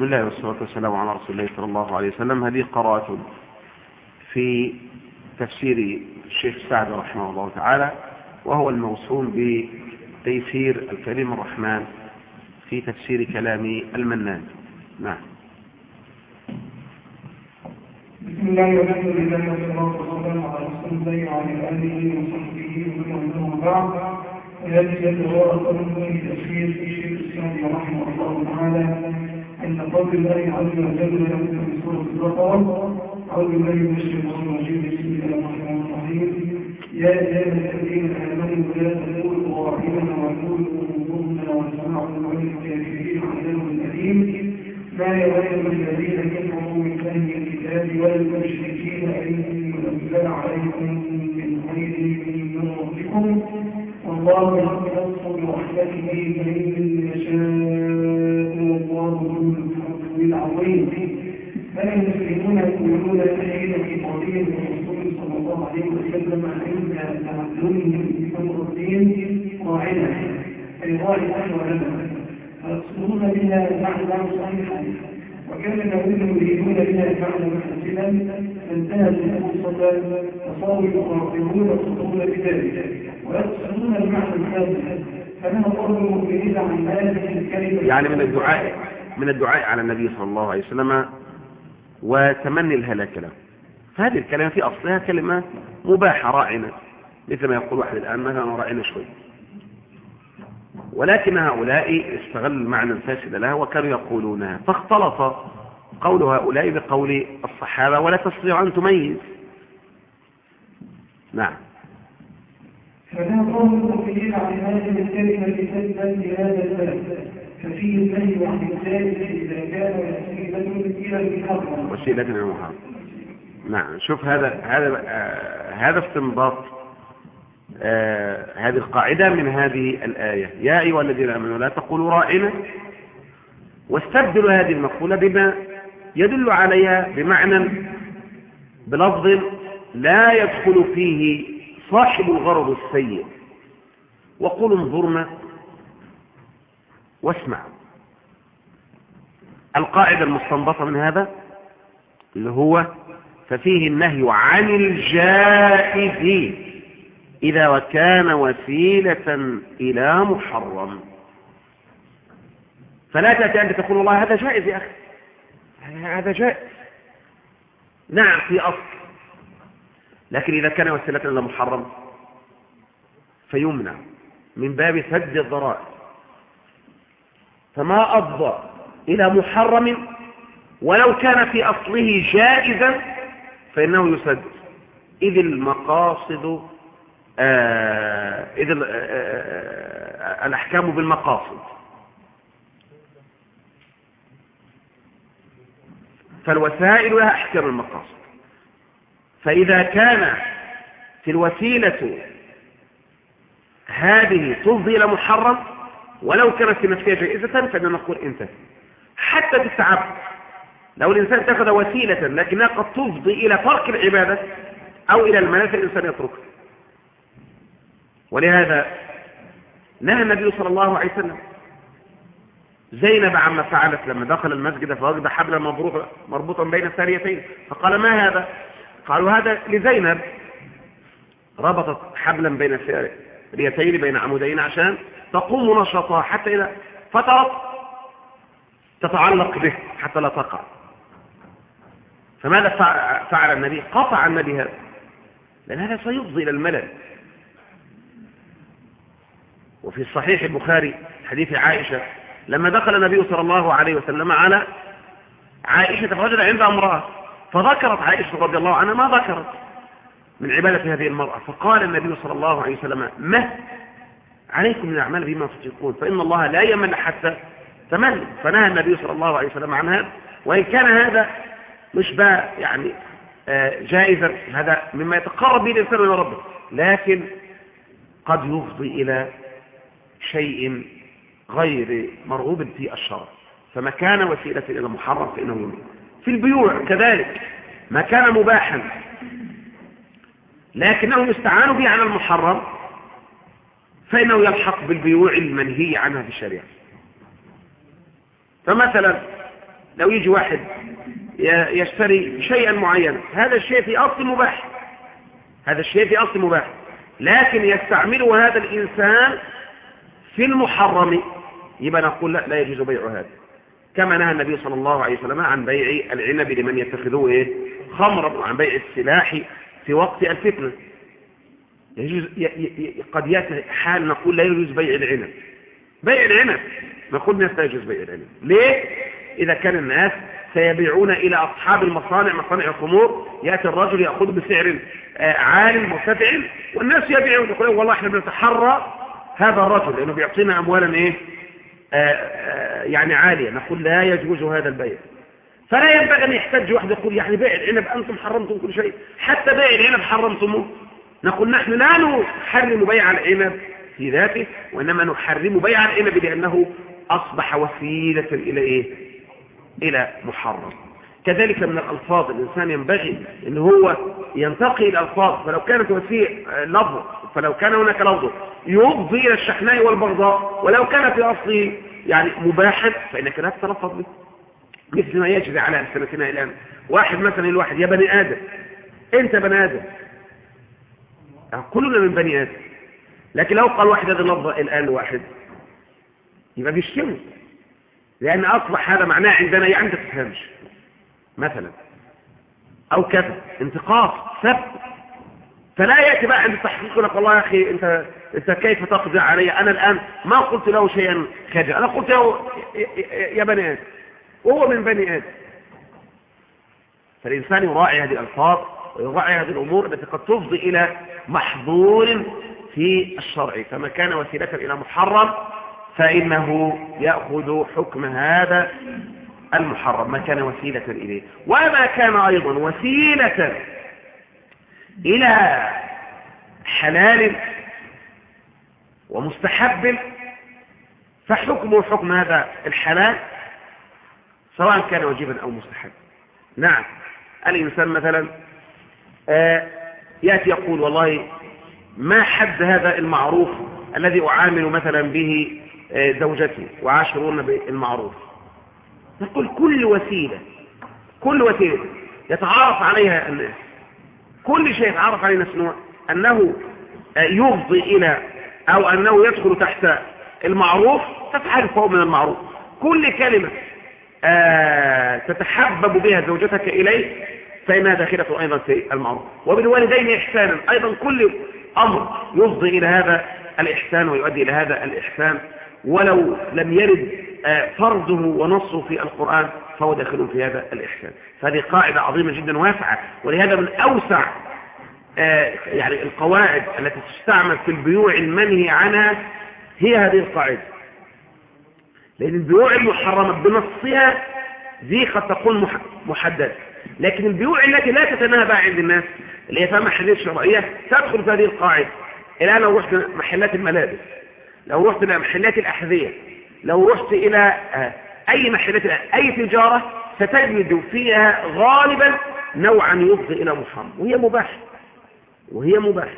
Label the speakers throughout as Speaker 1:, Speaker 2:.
Speaker 1: بسم الله والصلاة والسلام على رسول الله صلى الله عليه وسلم. هذه قراءة في تفسير الشيخ سعد رحمه الله تعالى وهو الموسوم بتيسير الكريم الرحمن في تفسير كلام المنان. نعم.
Speaker 2: بسم الله والحمد لله والصلاة والسلام على رسول الله وعلى آله وصحبه ومن بعد هذه الرواية من تفسير في شيخ الإسلام رحمه الله تعالى أن قول الله عز وجل في سورة البقرة بالله من الشيطان الرجيم بسم الله الرحمن الرحيم يا أيها الذين آمنوا لا تقولوا راحمنا وقولوا انظرنا واسمعوا وللكافرين عذاب أليم ما يغير الذين كفروا من أهل الكتاب ولا المشركين أن ينزل عليكم من خير من ربكم والله يختص برحمته من يشاء. العظيم بل المسلمون يقولون حين في قضيه الرسول صلى الله عليه وسلم عند تعلمهم أمر الدين راعنا أي راعنا ولنا فيقصدون بها معنى صحيحا وكان الذين يريدون بها معنى محسنا فانتهت الفرصه فصاروا يقررون يقصدون بذلك. ويقصدون المعنى الثالث فلما قرر المؤمنين عن هذه الكلمة
Speaker 1: يعني من الدعاء. من الدعاء على النبي صلى الله عليه وسلم وتمني الهلاك له. فهذه الكلمة في أصلها كلمة مباحة راعنة مثل ما يقول واحد الآن مثلا راعنا شوي. ولكن هؤلاء استغلوا المعنى الفاسد لها وكانوا يقولونها. فاختلط قول هؤلاء بقول الصحابة ولا تستطيع أن تميز. نعم.
Speaker 2: فلا قول المؤمنين عن هذه الكلمة كذبا لهذا البلد ففيه النهي وسيلة
Speaker 1: نعم شوف هذا هذا آه هذا استنباط آه هذه القاعدة من هذه الآية. يا أيها الذين آمنوا لا تقولوا راعنا واستبدلوا هذه المقولة بما يدل عليها بمعنى بلفظ لا يدخل فيه صاحب الغرض السيء. وقولوا انظرنا واسمع. القاعدة المستنبطة من هذا اللي هو ففيه النهي عن الجائز إذا وكان وسيلة إلى محرم. فلا تأتي أنت تقول والله هذا جائز يا أخي. هذا جائز. نعم في أصل. لكن إذا كان وسيلة إلى محرم فيمنع من باب سد الضرائب. فما أفضى إلى محرم ولو كان في أصله جائزا فإنه يسد. إذ المقاصد آه إذ آه آه الأحكام بالمقاصد. فالوسائل لها أحكام المقاصد. فإذا كان في الوسيلة هذه تفضي إلى محرم ولو كانت في نفسها جائزة فإننا نقول انتهى حتى في التعبد لو الإنسان اتخذ وسيلة لكنها قد تفضي إلى ترك العبادة أو إلى المنافع الإنسان يتركها ولهذا نهى النبي صلى الله عليه وسلم. زينب عما فعلت لما دخل المسجد فوجد حبلا مربوطا بين الساريتين فقال ما هذا؟ قالوا هذا لزينب. ربطت حبلا بين الساريتين بين عمودين عشان تقوم نشاطها حتى إذا فترت تتعلق به حتى لا تقع. فماذا فعل النبي؟ قطع النبي هذا. لأن هذا سيفضي إلى الملل. وفي الصحيح البخاري حديث عائشة لما دخل النبي صلى الله عليه وسلم على عائشة فوجد عندها امرأة فذكرت عائشة رضي الله عنها ما ذكرت من عبادة هذه المرأة. فقال النبي صلى الله عليه وسلم ما عليكم من الأعمال بما تطيقون فإن الله لا يمل حتى تمل فنهى النبي صلى الله عليه وسلم عن هذا وإن كان هذا مش بقى يعني جائزا هذا مما يتقرب به الإنسان إلى ربه. لكن قد يفضي إلى شيء غير مرغوب في الشرع. فما كان وسيلة إلى محرم فإنه يمنع. في البيوع كذلك ما كان مباحا لكنهم استعانوا به على المحرم. فإنه يلحق بالبيوع المنهي عنها في الشريعة. فمثلا لو يجي واحد يشتري شيئا معينا هذا الشيء في أصل مباح. هذا الشيء في أصل مباح. لكن يستعمله هذا الإنسان في المحرم. يبقى نقول لا لا يجوز بيع هذا. كما نهى النبي صلى الله عليه وسلم عن بيع العنب لمن يتخذوه إيه؟ خمرا وعن بيع السلاح في وقت الفتنة. يجوز قد يأتي حال نقول لا يجوز بيع العنب. بيع العنب. نقول الناس لا يجوز بيع العنب. ليه؟ إذا كان الناس سيبيعون إلى أصحاب المصانع مصانع الخمور. يأتي الرجل يأخذ بسعر آه، عال مرتفع والناس يبيعون. يقولون والله إحنا بنتحرى هذا الرجل لأنه بيعطينا أموالا إيه؟ آه، آه، يعني عالية. نقول لا يجوز هذا البيع. فلا ينبغي أن يحتج واحد يقول يعني بيع العنب أنتم حرمتم كل شيء. حتى بيع العنب حرمتموه. نقول نحن لا نحرم بيع العنب في ذاته وإنما نحرم بيع العنب لأنه أصبح وسيلة إلى إيه؟ إلى محرم. كذلك من الألفاظ الإنسان ينبغي أن هو ينتقي الألفاظ فلو كانت وسيلة لفظ فلو كان هناك لفظ يفضي إلى الشحناء والبغضاء ولو كان في أصله يعني مباحا فإنك لا تتلفظ به. مثل ما يجري على ألسنتنا الآن واحد مثلا الواحد يا بني آدم أنت بني آدم كلنا من بني آدم. لكن لو قال واحد هذه اللفظة الآن واحد يبقى بيشتمه لأن أصبح هذا معناه عندنا يعني أنت تفهمش مثلا أو كذا انتقاص سب. فلا يأتي بقى عند التحقيق لك والله يا أخي أنت, أنت كيف تقضي علي؟ أنا الآن ما قلت له شيئا خارجا. أنا قلت له يا بني آدم. وهو من بني آدم. فالإنسان يراعي هذه الألفاظ ويراعي هذه الأمور التي قد تفضي إلى محظور في الشرع. فما كان وسيلة إلى محرم فإنه يأخذ حكم هذا المحرم. ما كان وسيلة إليه. وما كان أيضا وسيلة إلى حلال ومستحب. فحكمه حكم هذا الحلال سواء كان واجبا أو مستحب نعم. الإنسان مثلا يأتي يقول والله ما حد هذا المعروف الذي أعامل مثلا به آه، زوجتي وعاشرون بالمعروف. نقول كل وسيلة كل وسيلة يتعارف عليها الناس. كل شيء يتعارف عليه الناس أنه آه، يفضي إلى أو أنه يدخل تحت المعروف تفعل فوق من المعروف. كل كلمة آه، تتحبب بها زوجتك إليه فإنها داخلة أيضا في المعروف. وبالوالدين إحسانا. أيضا كل أمر يفضي إلى هذا الإحسان ويؤدي إلى هذا الإحسان. ولو لم يرد آه، فرضه ونصه في القرآن فهو داخل في هذا الإحسان. فهذه قاعدة عظيمة جدا واسعة. ولهذا من أوسع آه، يعني القواعد التي تستعمل في البيوع المنهي عنها هي هذه القاعدة. لأن البيوع المحرمة بنصها دي قد تكون محددة لكن البيوع التي لا تتناهى عند الناس اللي هي فيها محلات شرعية تدخل في هذه القاعدة. الآن لو رحت محلات الملابس لو رحت إلى محلات الأحذية لو رحت إلى آه، أي محلات أي تجارة ستجد فيها غالبا نوعا يفضي إلى محرم وهي مباح وهي مباح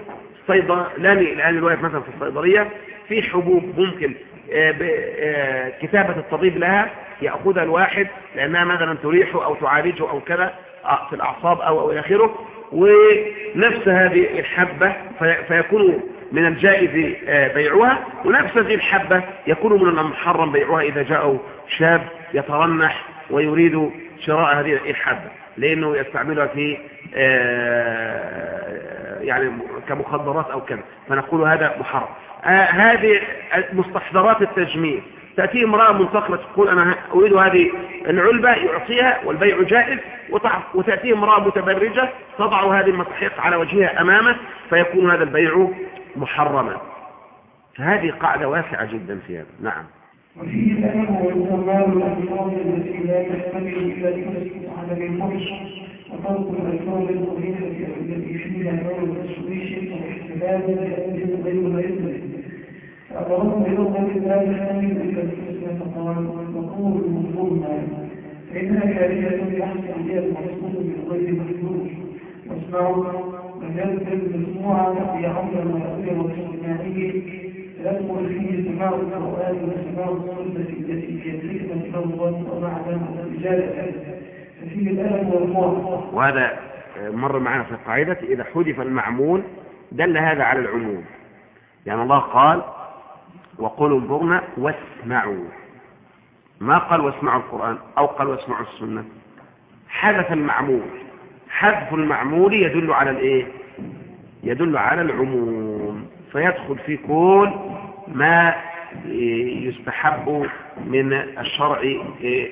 Speaker 1: الصيدلاني الآن الواقف مثلا في الصيدلية في حبوب ممكن آه، آه، كتابة الطبيب لها يأخذها الواحد لأنها مثلا تريحه أو تعالجه أو كذا. في الأعصاب أو, أو إلى آخره ونفس هذه الحبة فيكون من الجائز آه، بيعها ونفس هذه الحبة يكون من المحرم بيعها إذا جاء شاب يترنح ويريد شراء هذه الحبة لأنه يستعملها في آه، يعني كمخدرات أو كذا فنقول هذا محرم. آه، هذه مستحضرات التجميل تأتي امرأة منتقلة تقول أنا أريد هذه العلبة يعطيها والبيع جائز وتأتي امرأة متبرجة تضع هذه المسحيق على وجهها أمامه فيكون هذا البيع محرما. فهذه قاعدة واسعة جدا في هذا. نعم.
Speaker 2: وفيه الألم والزمان والألفاظ التي لا تحتمل إلا لتسكت على المرش وطلق الألفاظ القبيحة التي فيها نوع التشويش والاحتلال لأجل غير ما يدرك إلا الحسنى فقال مفهوما فإنها يحصل بها المحصول من غير واسمعوا ما في يدخل فيه سماع القرآن وسماع السنة التي في الحكمة الرجال. ففيه الألم
Speaker 1: وهذا مر معنا في القاعدة إذا حذف المعمول دل هذا على العموم. يعني الله قال وقولوا انظرنا واسمعوا. ما قال واسمعوا القرآن أو قال واسمعوا السنة؟ حذف المعمول. حذف المعمول يدل على الإيه؟ يدل على العموم. فيدخل في كل ما يستحب من الشرع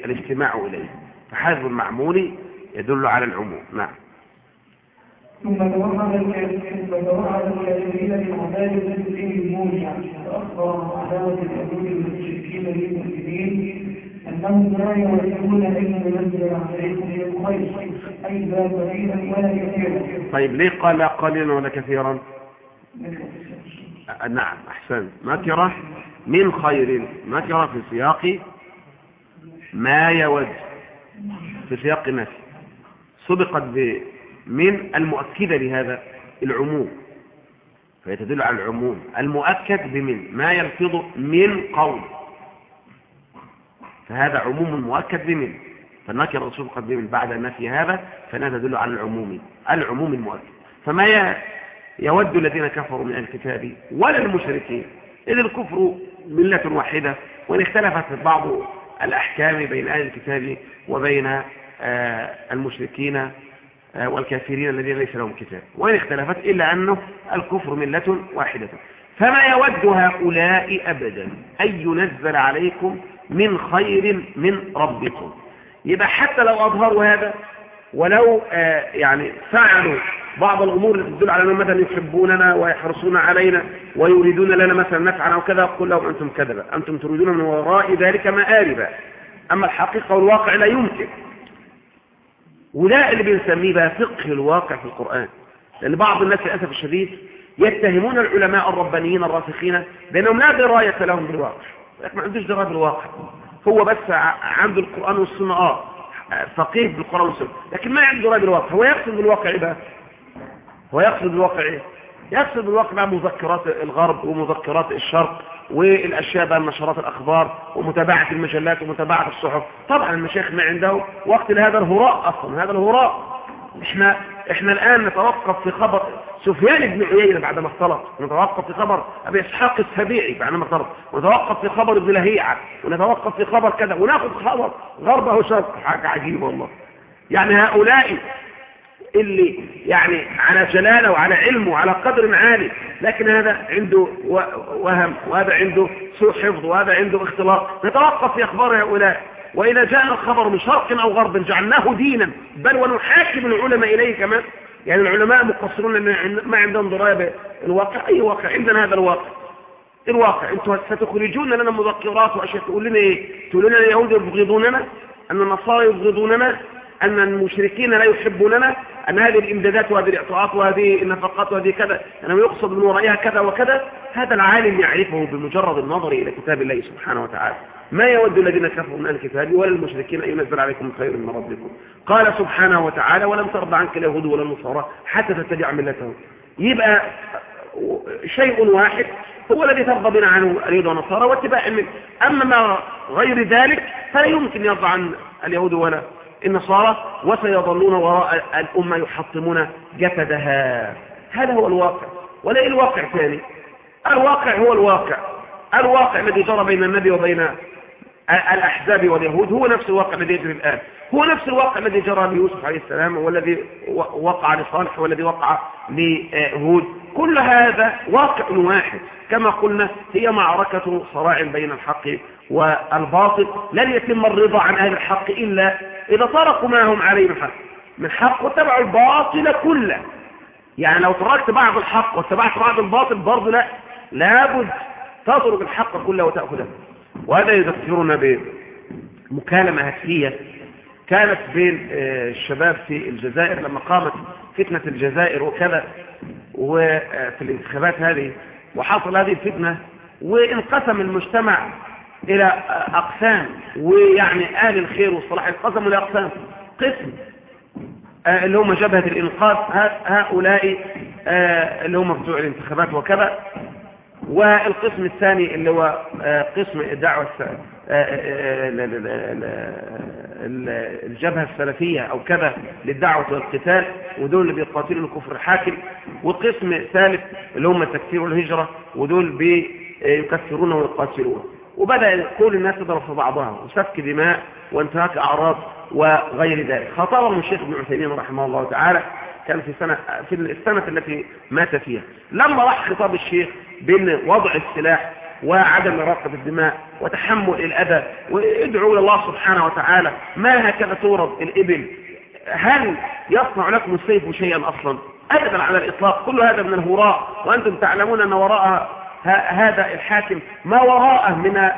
Speaker 1: الاستماع إليه. فحذف المعمول يدل على العموم. نعم.
Speaker 2: ثم توعد الكافرين بالعذاب الذي الموجع. فأخبر عداوة اليهود المشركين للمسلمين أنهم لا يوجهون أن ينزل عليكم من الخير أي لا قليلا ولا كثيرا
Speaker 1: طيب ليه قال لا قليلا ولا كثيرا؟ نعم أحسن. نكرة من خير نكرة في سياق ما يود في سياق نفي سبقت من المؤكدة لهذا العموم فهي تدل على العموم. المؤكد بمن؟ ما يلفظ من قول. فهذا عموم مؤكد بمن؟ فالنكرة سبقت بمن بعد النفي هذا فلا تدل على العموم. العموم المؤكد. فما يود الذين كفروا من الكتاب ولا المشركين إذ الكفر ملة واحدة وإن اختلفت بعض الأحكام بين أهل الكتاب وبين آه، المشركين والكافرين الذين ليس لهم كتاب. وإن اختلفت إلا أنه الكفر ملة واحدة. فما يود هؤلاء أبدا؟ أن ينزل عليكم من خير من ربكم. يبقى حتى لو أظهروا هذا ولو آه، يعني فعلوا بعض الأمور التي تدل على أنهم مثلا يحبوننا ويحرصون علينا ويريدون لنا مثلا نفعا أو كذا قل لهم أنتم كذبا أنتم تريدون من وراء ذلك مآربا. أما الحقيقة والواقع لا يمكن. وده اللي بنسميه بقى فقه الواقع في القرآن. لأن بعض الناس للأسف الشديد يتهمون العلماء الربانيين الراسخين بأنهم لا دراية لهم بالواقع. ما عندوش دراية بالواقع. هو بس عنده القرآن والسنة آه فقيه بالقرآن والسنة. لكن ما عنده دراية بالواقع. هو يقصد بالواقع إيه بقى؟ هو يقصد بالواقع إيه؟ يقصد بالواقع مذكرات الغرب ومذكرات الشرق والأشياء بقى نشرات الأخبار ومتابعة المجلات ومتابعة الصحف. طبعا المشايخ ما عنده وقت لهذا الهراء أصلا هذا الهراء. إحنا إحنا الآن نتوقف في خبر سفيان بن عيينة بعد ما اختلط ونتوقف في خبر أبي إسحاق السبيعي بعد ما اختلط ونتوقف في خبر ابن لهيعة ونتوقف في خبر كذا وناخذ خبر غربه وشرق حاجة عجيبة والله. يعني هؤلاء اللي يعني على جلالة وعلى علمه وعلى قدر عالي لكن هذا عنده وهم وهذا عنده سوء حفظ وهذا عنده اختلاط. نتوقف في أخبار هؤلاء. وإذا جاء الخبر من شرق أو غرب جعلناه دينا. بل ونحاكم العلماء إليه كمان. يعني العلماء مقصرون ما عندهم دراية بالواقع. أي واقع؟ عندنا هذا الواقع. الواقع؟ أنتم ستخرجون لنا مذكرات وأشياء. تقول لنا إيه؟ تقول لنا اليهود يبغضوننا؟ أن النصارى يبغضوننا؟ أن المشركين لا يحبوننا أن هذه الإمدادات وهذه الإعطاءات وهذه النفقات وهذه كذا أنه يقصد من ورائها كذا وكذا هذا العالم يعرفه بمجرد النظر إلى كتاب الله سبحانه وتعالى. ما يود الذين كفروا من الكتاب ولا المشركين أن ينزل عليكم خير من ربكم. قال سبحانه وتعالى ولم ترضى عنك اليهود ولا النصارى حتى تتبع ملتهم. يبقى شيء واحد هو الذي ترضى بنا عنه اليهود والنصارى واتباع منه. أما ما غير ذلك فلا يمكن يرضى عن اليهود ولا النصارى وسيظلون وراء الأمة يحطمون جسدها. هذا هو الواقع. ولا الواقع ثاني. الواقع هو الواقع. الواقع الذي جرى بين النبي وبين الأحزاب واليهود هو نفس الواقع الذي يجري الآن. هو نفس الواقع الذي جرى ليوسف عليه السلام والذي وقع لصالح والذي وقع لهود. كل هذا واقع واحد. كما قلنا هي معركة صراع بين الحق والباطل. لن يتم الرضا عن أهل الحق إلا إذا طرقوا ما هم عليه من حق. من حق واتبعوا الباطل كله. يعني لو تركت بعض الحق واتبعت بعض الباطل برضه لا لابد تترك الحق كله وتأخذه. وهذا يذكرنا بمكالمة هاتفية كانت بين آه، الشباب في الجزائر لما قامت فتنة الجزائر وكذا وفي الانتخابات هذه وحصل هذه الفتنة وانقسم المجتمع إلى أقسام ويعني أهل الخير والصلاح انقسموا لأقسام قسم آه، اللي هم جبهة الإنقاذ هؤلاء آه، اللي هم بتوع الانتخابات وكذا. والقسم الثاني اللي هو قسم الدعوة الجبهة السلفية أو كذا للدعوة والقتال ودول اللي بيقاتلوا الكفر الحاكم. وقسم ثالث اللي هم التكفير والهجرة ودول بيكفرون ويقاتلون. وبدأ كل الناس تضرب في بعضها وسفك دماء وانتهاك أعراض وغير ذلك. خطابهم الشيخ ابن عثيمين رحمه الله تعالى كان في سنة في السنة التي مات فيها. لما راح خطاب الشيخ بين وضع السلاح وعدم إراقة الدماء وتحمل الأذى وادعوا إلى الله سبحانه وتعالى. ما هكذا تورد الإبل؟ هل يصنع لكم السيف شيئا أصلا؟ أبدا على الإطلاق. كل هذا من الهراء. وأنتم تعلمون أن وراء هذا الحاكم ما وراءه من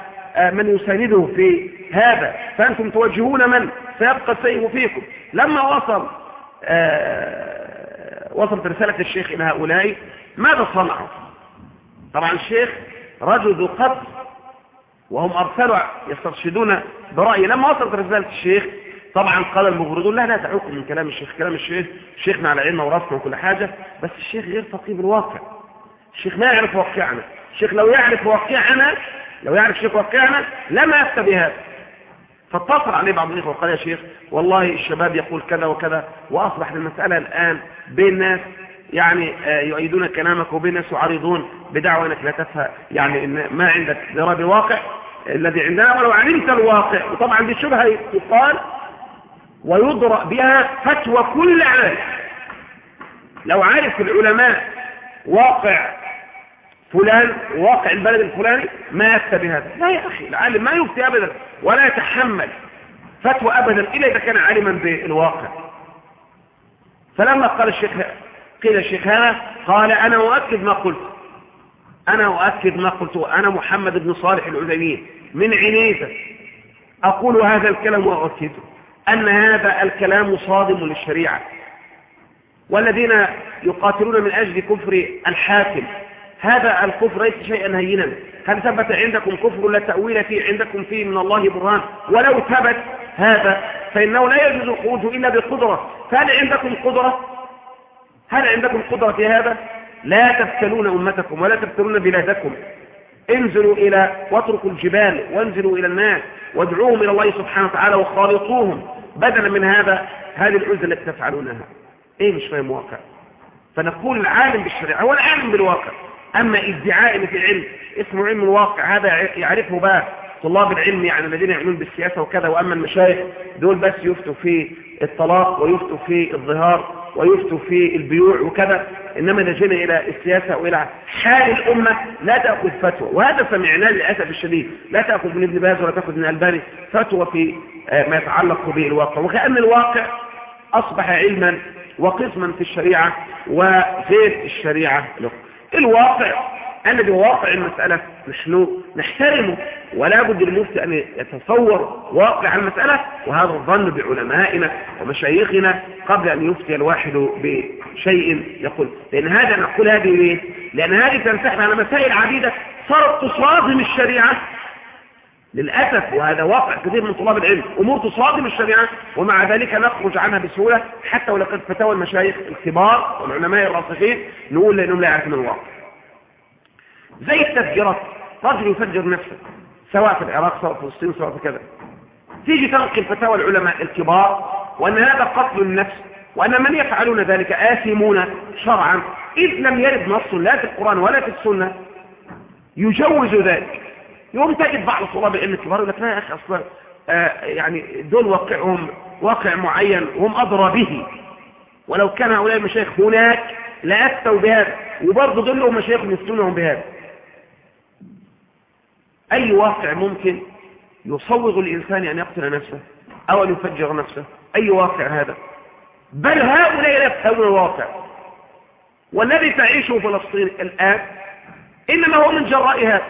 Speaker 1: من يسانده في هذا. فأنتم توجهون من؟ سيبقى السيف فيكم. لما وصل وصلت رسالة الشيخ إلى هؤلاء ماذا صنعوا؟ طبعا الشيخ رجل ذو قدر وهم أرسلوا يسترشدون برأي لما وصلت رسالة الشيخ طبعا قال المغردون لا لا دعوكم من كلام الشيخ. كلام الشيخ شيخنا على علمنا وراسنا وكل حاجة بس الشيخ غير فقيه بالواقع. الشيخ ما يعرف واقعنا الشيخ لو يعرف واقعنا لو يعرف الشيخ واقعنا لما يفتى بهذا. فاتصل عليه بعض الإخوة وقال يا شيخ والله الشباب يقول كذا وكذا وأصبح المسألة الآن بين ناس يعني يؤيدون كلامك وبين ناس يعارضون بدعوى أنك لا تفهم. يعني إن ما عندك درى بواقع الذي عندنا ولو علمت الواقع. وطبعا دي شبهة يقال ويضرأ بها فتوى كل عالم لو عارف العلماء واقع فلان واقع البلد الفلاني ما يفتى بهذا. لا يا أخي العالم ما يفتي أبدا ولا يتحمل فتوى أبدا إلا إذا كان عالما بالواقع. فلما قال الشيخ قيل الشيخ هذا قال أنا أؤكد ما قلت. أنا أؤكد ما قلت أنا محمد بن صالح العثيمين من عنيزة أقول هذا الكلام وأؤكده أن هذا الكلام صادم للشريعة. والذين يقاتلون من أجل كفر الحاكم هذا الكفر ليس شيئا هينا. هل ثبت عندكم كفر لا تأويل فيه؟ عندكم فيه من الله برهان. ولو ثبت هذا فإنه لا يجوز الخروج إلا بقدرة فهل عندكم قدرة؟ هل عندكم قدرة في هذا؟ لا تفتلون أمتكم ولا تفتلون بلادكم. انزلوا إلى واتركوا الجبال وانزلوا إلى الناس وادعوهم إلى الله سبحانه وتعالى وخالطوهم. بدلا من هذا هذه العزة التي تفعلونها. إيه مش فاهم واقع؟ فنقول العالم بالشريعة هو العالم بالواقع. أما ادعاء في علم اسمه علم الواقع هذا يعرفه بقى طلاب العلم يعني الذين يعملون بالسياسة وكذا وأما المشايخ دول بس يفتوا في الطلاق ويفتوا في الظهار ويفتوا في البيوع وكذا إنما إذا جينا إلى السياسة وإلى حال الأمة لا تأخذ فتوى وهذا سمعناه للأسف الشديد لا تأخذ من ابن باز ولا تأخذ من الباني فتوى في ما يتعلق بالواقع وكأن الواقع أصبح علما وقسما في الشريعة وغير الشريعة له. الواقع. الذي واقع المسألة نحن نحترمه. ولا بد للمفتي أن يتصور واقع المسألة. وهذا الظن بعلمائنا ومشايخنا قبل أن يفتي الواحد بشيء يقول. لأن هذا نقول هذه؟ لأن هذه تنسحب على مسائل عديدة. صارت تصادم الشريعة. للأسف وهذا واقع كثير من طلاب العلم أمور تصادم الشريعة ومع ذلك نخرج عنها بسهولة حتى ولو كانت فتاوى المشايخ الكبار والعلماء الراسخين نقول لأنهم لا يعرفون الواقع. زي التفجيرات رجل يفجر نفسه سواء في العراق سواء في فلسطين سواء في كذا. تيجي تنقل فتاوى العلماء الكبار وأن هذا قتل النفس وأن من يفعلون ذلك آثمون شرعا إذ لم يرد نص لا في القرآن ولا في السنة يجوز ذلك. يوم تجد بعض طلاب العلم الكبار يقول لك لا يا أخي أصلا آه يعني دول واقعهم واقع معين وهم أدرى به. ولو كان هؤلاء المشايخ هناك لأفتوا بهذا وبرضه دول لهم مشايخ يفتونهم بهذا. أي واقع ممكن يصوغ الإنسان أن يقتل نفسه أو أن يفجر نفسه؟ أي واقع هذا؟ بل هؤلاء لا يفهمون الواقع. والذي تعيشه فلسطين الآن إنما هو من جراء هذا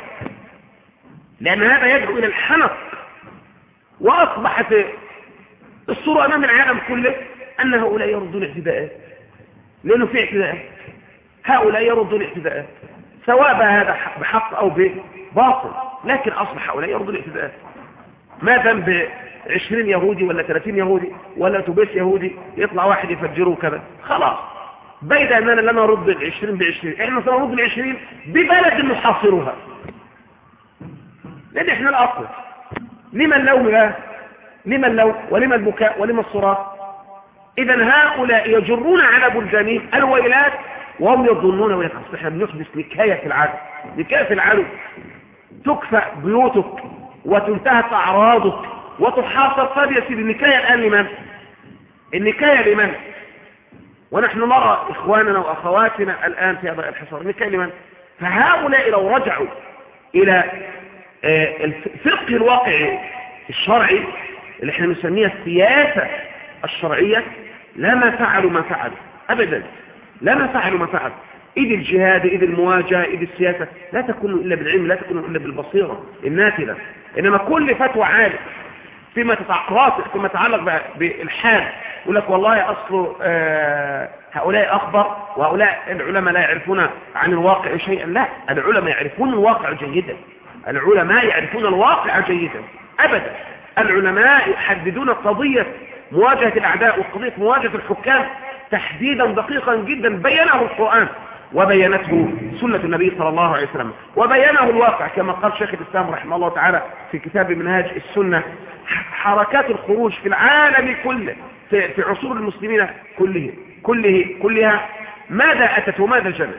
Speaker 1: لأن هذا يدعو إلى الحنق وأصبحت الصورة أمام العالم كله أن هؤلاء يردون اعتداءات لأنه في اعتداءات هؤلاء يردون اعتداءات سواء هذا بحق أو بباطل لكن أصبح هؤلاء يردون اعتداءات ما ذنب 20 يهودي ولا 30 يهودي ولا تبس يهودي يطلع واحد يفجره كذا خلاص. بيد أننا لا نرد العشرين بعشرين. إحنا سنرد العشرين ببلد نحاصرها. لأن إحنا الأصل. لما اللوم لا لما اللوم ولما البكاء ولما الصراخ إذا هؤلاء يجرون على بلدانهم الويلات وهم يظنون ويقصد إحنا بنحدث نكاية العدو. نكاية العدو. تكفى بيوتك وتنتهك أعراضك وتحاصر طب يا سيدي. النكاية الآن لمن؟ النكاية لمن؟ ونحن نرى إخواننا وأخواتنا الآن في هذا الحصار. النكاية لمن؟ فهؤلاء لو رجعوا إلى الفقه الواقعي الشرعي اللي إحنا نسميها السياسة الشرعية لما فعلوا ما فعلوا أبدا لما فعلوا ما فعلوا. إذ الجهاد إذ المواجهة إذ السياسة لا تكون إلا بالعلم لا تكون إلا بالبصيرة الناتلة إنما كل فتوى عالم فيما تتعقرات فيما يتعلق بالحال يقول لك والله أصل آه هؤلاء أخبر وهؤلاء العلماء لا يعرفون عن الواقع شيئا. لا العلماء يعرفون الواقع جيدا. العلماء يعرفون الواقع جيدا أبدا. العلماء يحددون قضية مواجهة الأعداء وقضية مواجهة الحكام تحديدا دقيقا جدا بينه القرآن وبينته سنة النبي صلى الله عليه وسلم. وبينه الواقع كما قال شيخ الإسلام رحمه الله تعالى في كتاب منهاج السنة حركات الخروج في العالم كله في عصور المسلمين كله كله كلها ماذا أتت وماذا جنت؟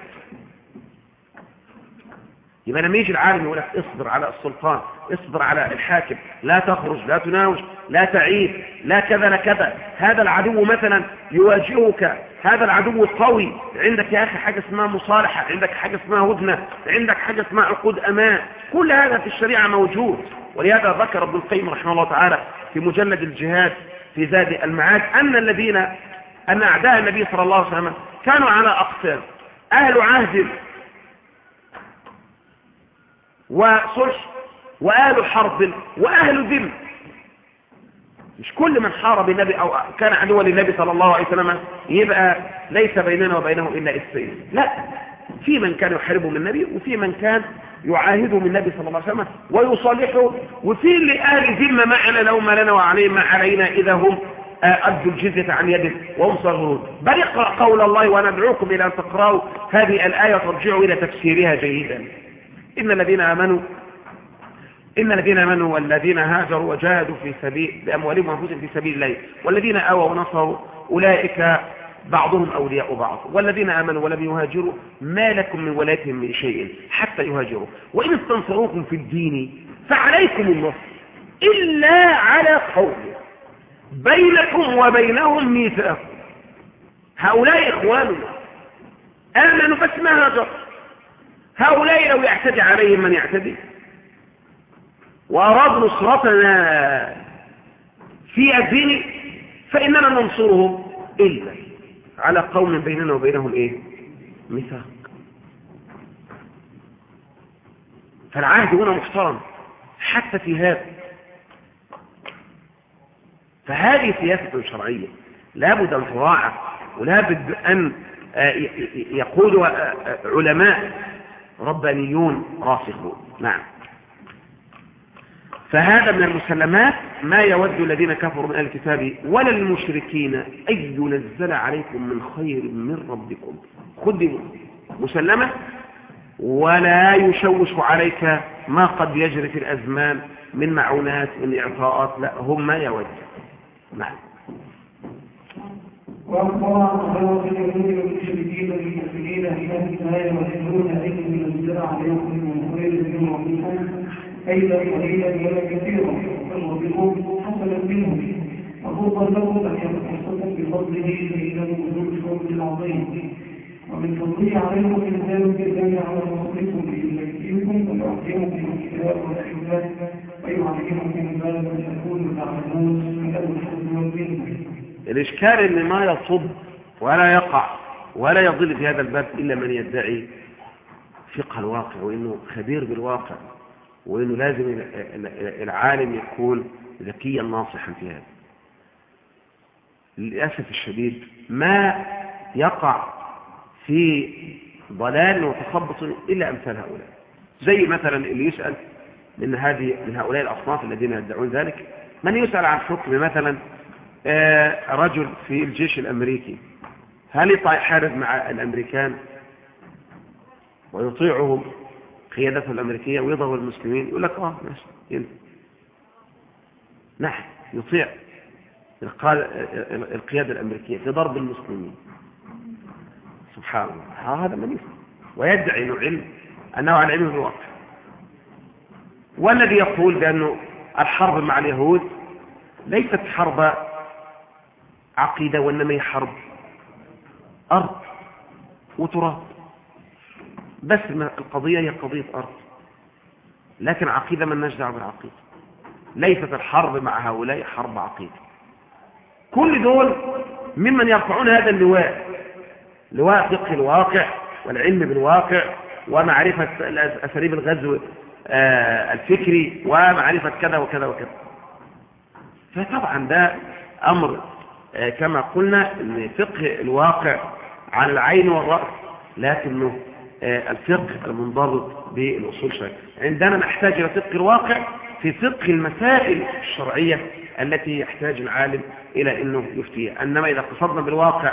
Speaker 1: يبقى لما يجي العالم يقول لك اصبر على السلطان اصبر على الحاكم لا تخرج لا تناوش لا تعيد لا كذا لا كذا. هذا العدو مثلا يواجهك هذا العدو القوي عندك يا أخي حاجة اسمها مصالحة عندك حاجة اسمها هدنة عندك حاجة اسمها عقود أمان. كل هذا في الشريعة موجود. ولهذا ذكر ابن القيم رحمه الله تعالى في مجلد الجهاد في زاد المعاد أن الذين أن أعداء النبي صلى الله عليه وسلم كانوا على أقسام. أهل عهد وصلح وأهل حرب وأهل ذم. مش كل من حارب النبي أو كان عدوا للنبي صلى الله عليه وسلم يبقى ليس بيننا وبينه إلا السيف لا. في من كان يحاربه من النبي وفي من كان يعاهده من النبي صلى الله عليه وسلم ويصالحه. وفي اللي أهل ذمة معنا لو ما لنا وعليهم ما علينا إذا هم أدوا الجزية عن يده وهم صغرون بل اقرأ قول الله وندعوكم إلى أن تقرأوا هذه الآية وترجعوا إلى تفسيرها جيدا. إن الذين آمنوا إن الذين آمنوا والذين هاجروا وجاهدوا في سبيل بأموالهم وأنفسهم في سبيل الله والذين آووا ونصروا أولئك بعضهم أولياء بعض والذين آمنوا ولم يهاجروا ما لكم من ولايتهم من شيء حتى يهاجروا. وإن استنصروكم في الدين فعليكم النصر إلا على قوم بينكم وبينهم ميثاق. هؤلاء إخواننا آمنوا بس ما هاجروا. هؤلاء لو يعتدي عليهم من يعتدي. وأراد نصرتنا في الدين فإننا ننصرهم إلا على قوم بيننا وبينهم إيه؟ ميثاق. فالعهد هنا محترم حتى في هذا. فهذه سياسة شرعية. لابد أن تراعى ولابد أن يقود علماء ربانيون راسخون نعم. فهذا من المسلمات ما يود الذين كفروا من الكتاب ولا المشركين أن ينزل عليكم من خير من ربكم. خذ مسلمة ولا يشوش عليك ما قد يجري في الأزمان من معونات من إعطاءات. لا هم ما يود. نعم.
Speaker 2: وأخبر عن خلق اليهود والمشركين المؤمنين في الآية ويقولون أن ينزل عليكم من خير من ربكم أيضا قليلا ولا كثيرا فالربكم حسنا منهم. وفضل لكم أن يتحسكم بفضله فإنه ذو الفضل العظيم. ومن فضله عليكم من ذلك الله على رسولكم بإذنكم ويعطيكم الكتاب والحكمة ويعلمكم ما لم تكونوا تعلمون من الحب والذكر
Speaker 1: الإشكال إن ما يصب ولا يقع ولا يضل في هذا الباب إلا من يدعي فقه الواقع وإنه خبير بالواقع وإنه لازم العالم يكون ذكيا ناصحا في هذا. للأسف الشديد ما يقع في ضلال وتخبط إلا أمثال هؤلاء. زي مثلا اللي يسأل من هذه من هؤلاء الأصناف الذين يدعون ذلك من يسأل عن حكم مثلا رجل في الجيش الأمريكي. هل يحارب مع الأمريكان؟ ويطيعهم قيادته الأمريكية ويضرب المسلمين يقول لك آه ماشي نعم يطيع القيادة الأمريكية في ضرب المسلمين. سبحان الله. هذا من يفعل ويدعي إنه علم أنه على علم بالواقع والذي يقول بأنه الحرب مع اليهود ليست حرب عقيدة وإنما حرب. أرض وتراب. بس القضية هي قضية أرض. لكن عقيدة من نجدع بالعقيدة. ليست الحرب مع هؤلاء حرب عقيدة. كل دول ممن يرفعون هذا اللواء. لواء فقه الواقع والعلم بالواقع ومعرفة أساليب الغزو آه، الفكري ومعرفة كذا وكذا وكذا. فطبعا ده أمر كما قلنا إن فقه الواقع على العين والرأس لكنه آه، الفقه المنضبط بالأصول الشرعية. عندنا نحتاج إلى فقه الواقع في فقه المسائل الشرعية التي يحتاج العالم إلى أنه يفتيها. أنما إذا قصدنا بالواقع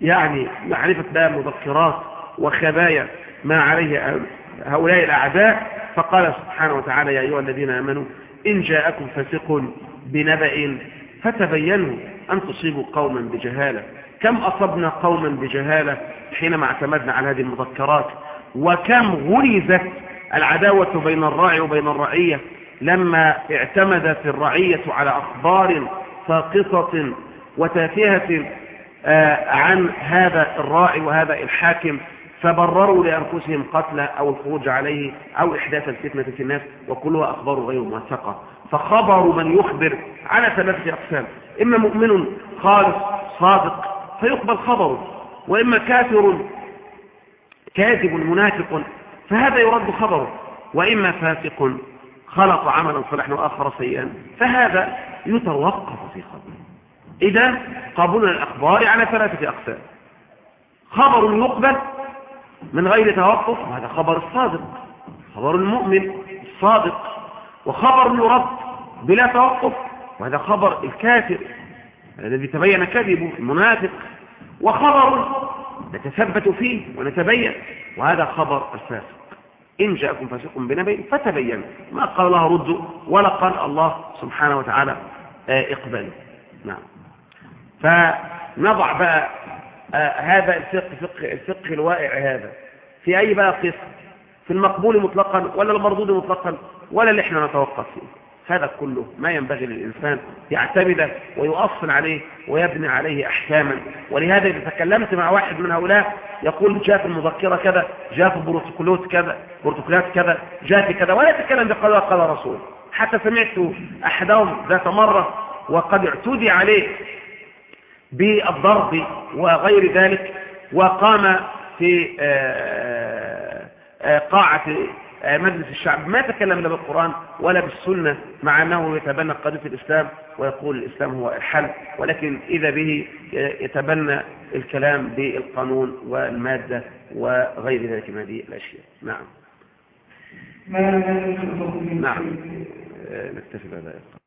Speaker 1: يعني معرفة بقى مذكرات وخبايا ما عليه هؤلاء الأعداء فقال سبحانه وتعالى يا أيها الذين آمنوا إن جاءكم فاسق بنبأ فتبينوا أن تصيبوا قوما بجهالة. كم أصبنا قوما بجهالة حينما اعتمدنا على هذه المذكرات؟ وكم غرزت العداوة بين الراعي وبين الرعية لما اعتمدت الرعية على أخبار ساقطة وتافهة آه، عن هذا الراعي وهذا الحاكم فبرروا لأنفسهم قتله أو الخروج عليه أو إحداث الفتنة في الناس وكلها أخبار غير موثقة فخبر من يخبر على ثلاثة أقسام. إما مؤمن خالص صادق فيقبل خبره. وإما كافر كاذب منافق فهذا يرد خبره. وإما فاسق خلق عملا صالحا وآخر سيئا فهذا يتوقف في خبره. إذا قبول الأخبار على ثلاثة أقسام. خبر يقبل من غير توقف وهذا خبر الصادق. خبر المؤمن الصادق. وخبر يرد بلا توقف. وهذا خبر الكافر الذي تبين كذبه المنافق وخبر نتثبت فيه ونتبين. وهذا خبر الفاسق. إن جاءكم فاسق بنبي فتبين. ما قال الله ردوا ولا قال الله سبحانه وتعالى آه، اقبلوا. نعم. فنضع بقى آه، هذا الفقه فقه الفقه الواقع هذا. في أي بقى قسم في المقبول مطلقا ولا المردود مطلقا؟ ولا اللي إحنا نتوقف فيه. هذا كله ما ينبغي للإنسان يعتمد ويؤصل عليه ويبني عليه أحكاما. ولهذا إذا تكلمت مع واحد من هؤلاء يقول جاء في المذكرة كذا جاء في بروتوكولات كذا بروتوكولات كذا جاء في كذا ولا يتكلم بقال قال رسول. حتى سمعت أحدهم ذات مرة وقد اعتدي عليه بالضرب وغير ذلك وقام في آه، آه، قاعة مجلس الشعب ما تكلم لا بالقرآن ولا بالسنة مع أنه يتبنى قضية الإسلام ويقول الإسلام هو الحل ولكن إذا به يتبنى الكلام بالقانون والمادة وغير ذلك من هذه الأشياء. نعم. نعم. نكتفي بهذا.